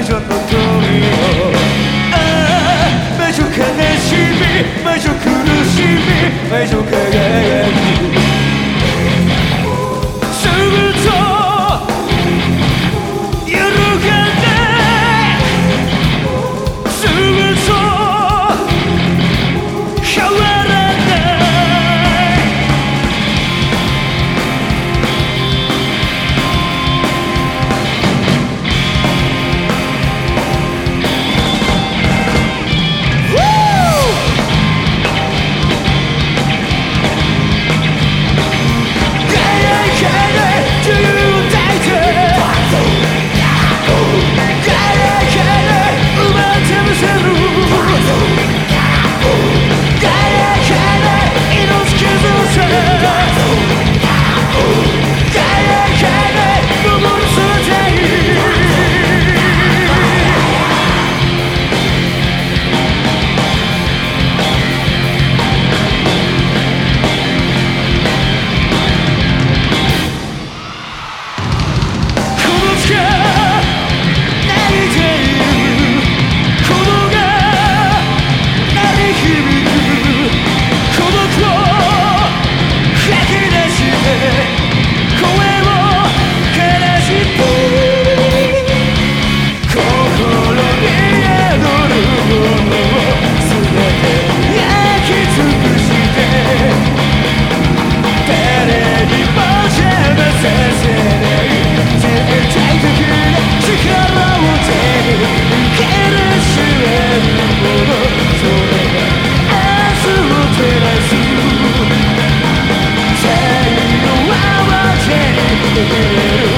魔女の鳥を。ああ魔女悲しみ魔女苦しみ魔女悲しみ I'm gonna get it.